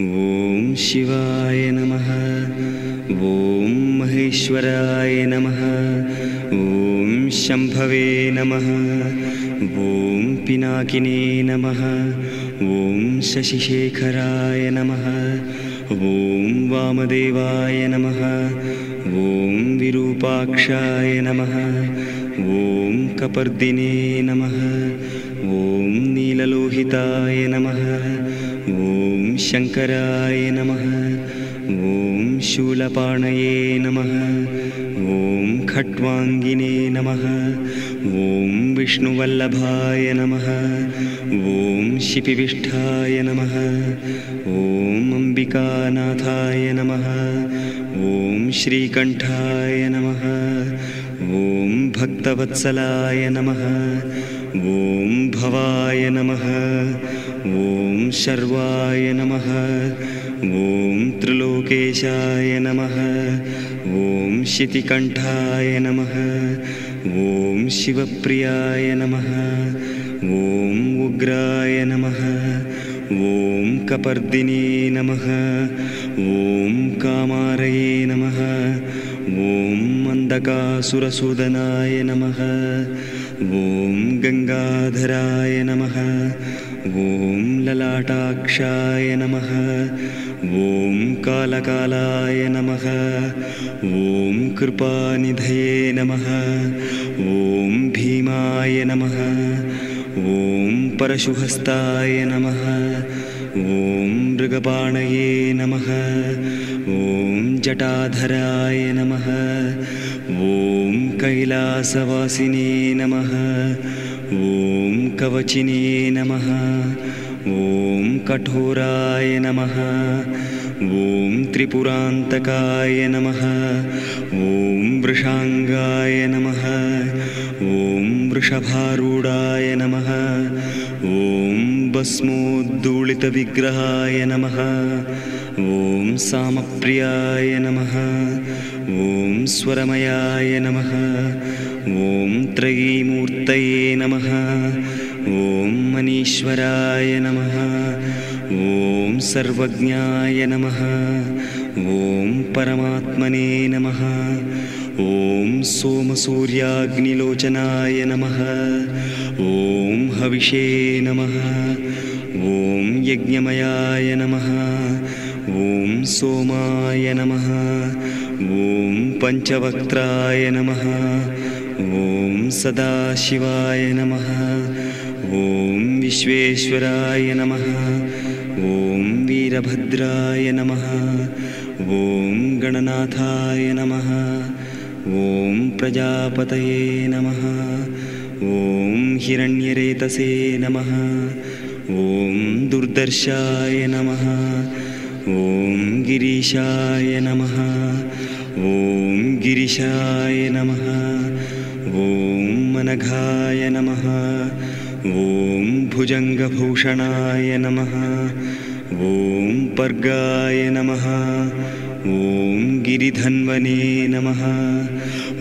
ॐ शिवाय नमः ॐ महेश्वराय नमः ॐ शम्भवे नमः ॐ पिनाकिने नमः ॐ शशिशेखराय नमः ॐ वामदेवाय नमः ॐ विरूपाक्षाय नमः ॐ कपर्दिने नमः ॐ नीललोहिताय नमः शङ्कराय नमः। ॐ शूलपाणये नमः। ॐ खट्वाङ्गिने नमः। ॐ विष्णुवल्लभाय नमः। ॐ शिपिविष्ठाय नमः। ॐ अम्बिकानाथाय नमः। ॐ श्रीकण्ठाय नमः ॐ भक्तवत्सलाय नमः ॐ भवाय नमः ॐ शर्वाय नमः ॐ त्रिलोकेशाय नमः ॐ शितिकण्ठाय नमः ॐ शिवप्रियाय नमः ॐ उग्राय नमः ॐ कपर्दिने नमः ॐ कामारये नमः ॐ मन्दकासुरसूदनाय नमः ॐ गङ्गाधराय नमः ॐ ललाटाक्षाय नमः ॐ कालकालाय नमः ॐ कृपानिधये नमः ॐ भीमाय नमः ॐ परशुहस्ताय नमः ॐ मृगपाणये नमः ॐ जटाधराय नमः। ॐ कैलासवासिने नमः। ॐ कवचिने नमः। ॐ कठोराय नमः। ॐ त्रिपुरान्तकाय नमः। ॐ वृषाङ्गाय नमः। ॐ वृषभारूढाय नमः भस्मोद्दूलितविग्रहाय नमः। ॐ सामप्रियाय नमः। ॐ स्वरमयाय नमः। ॐ त्रयीमूर्तये नमः। ॐ मनीश्वराय नमः। ॐ सर्वज्ञाय नमः। ॐ परमात्मने नमः ॐ सोमसूर्याग्निलोचनाय नमः। ॐ हविषे नमः। ॐ यज्ञमयाय नमः। ॐ सोमाय नमः। ॐ पञ्चवक्त्राय नमः। ॐ सदाशिवाय नमः। ॐ विश्वेश्वराय नमः। ॐ वीरभद्राय नमः। ॐ गणनाथाय नमः ॐ प्रजापतये नमः। ॐ हिरण्यरेतसे नमः। ॐ दुर्दर्शाय नमः। ॐ गिरीशाय नमः। ॐ गिरिशाय नमः। ॐ मनघाय नमः। ॐ भुजङ्गभूषणाय नमः। ॐ पर्गाय नमः। ॐ गिरिधन्वने नमः।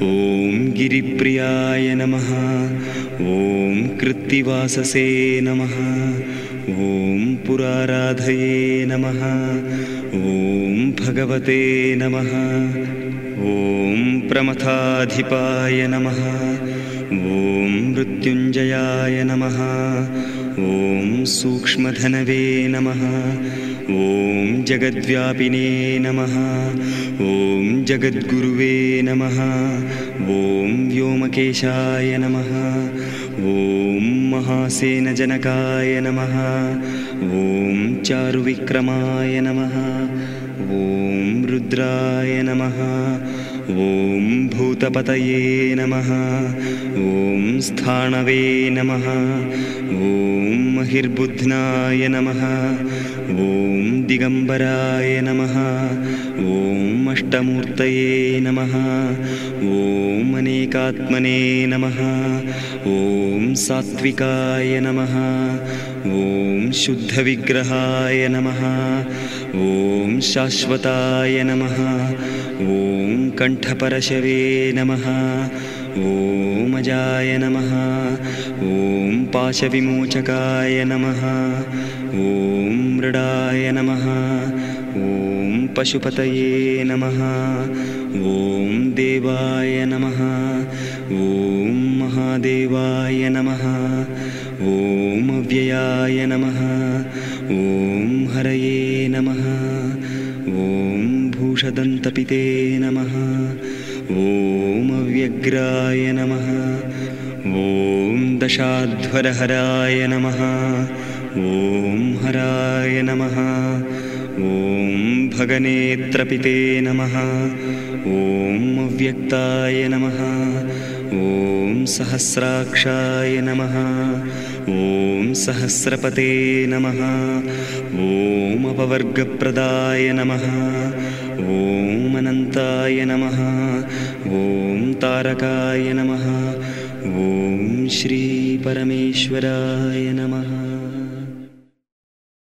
ॐ गिरिप्रियाय नमः। ॐ कृत्तिवाससे नमः। ॐ पुराराधये नमः। ॐ भगवते नमः। ॐ प्रमथाधिपाय नमः। ॐ मृत्युञ्जयाय नमः। ॐ सूक्ष्मधनवे नमः। ॐ जगद्व्यापिने नमः। ॐ जगद्गुरुवे नमः। ॐ व्योमकेशाय नमः। ॐ महासेनजनकाय नमः। ॐ चारुविक्रमाय नमः। ॐ रुद्राय नमः ॐ भूतपतये नमः ॐ स्थाणवे नमः ॐ महिर्बुध्नाय नमः ॐ दिगम्बराय नमः ॐ अष्टमूर्तये नमः ॐ अनेकात्मने नमः ॐ सात्विकाय नमः ॐ शुद्धविग्रहाय नमः ॐ शाश्वताय नमः ॐ कण्ठपरशवे नमः। ॐ नमः। ॐ पाशविमोचकाय नमः। ॐ मृडाय नमः। ॐ पशुपतये नमः। ॐ देवाय नमः। ॐ महादेवाय नमः। ॐ अव्ययाय नमः। ॐ नमः ॐ भूषदन्तपिते नमः। ॐ अव्यग्राय नमः। ॐ दशाध्वरहराय नमः। ॐ हराय नमः। ॐ भगनेत्रपिते नमः। ॐ अव्यक्ताय नमः। ॐ सहस्राक्षाय नमः। ॐ सहस्रपते नमः। ॐ अपवर्गप्रदाय नमः। ॐ अनन्ताय नमः ॐ तारकाय नमः ॐ श्रीपरमेश्वराय नमः